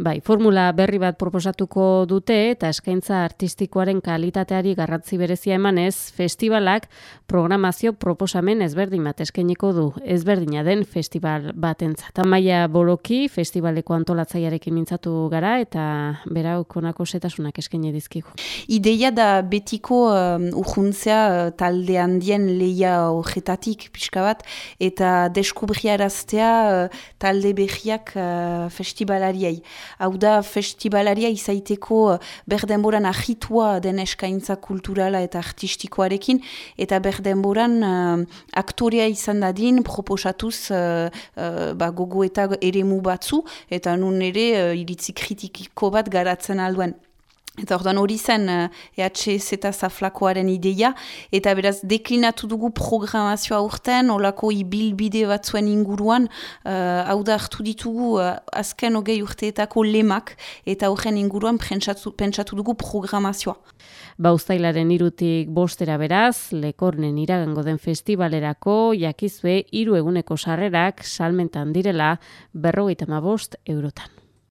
Bai, formula berri bat proposatuko dute eta eskaintza artistikoaren kalitateari garratzi berezia emanez, festivalak programazio proposamen ezberdin bat eskainiko du. Ezberdina den festival batentzat. Tamaia Boloki festivaleko antolatzaiarekin mintzatu gara eta berau konako setasunak eskaini dizkigu. Ideia da betiko um, urjuntzea uh, talde handien leia horretatik pixka bat eta deskubriaraztea uh, talde behiak uh, festivalariai hau da festivalaria izaiteko eh, berdenboran ahitua den eskaintza kulturala eta artistikoarekin, eta berdenboran uh, aktorea izan dadin proposatuz uh, uh, ba, gogo eta eremu batzu, eta nun ere uh, iritzi kritikiko bat garatzen alduen. Eta orduan hori zen EHS eta zaflakoaren ideia, eta beraz deklinatu dugu programazioa urten, olako ibilbide batzuen inguruan, uh, hau da hartu ditugu uh, azken hogei urteetako lemak, eta horren inguruan pentsatu, pentsatu dugu programazioa. Bauztailaren irutik bostera beraz, lekornen iragango den festivalerako, jakizue hiru eguneko sarrerak salmentan direla berrogeita bost eurotan.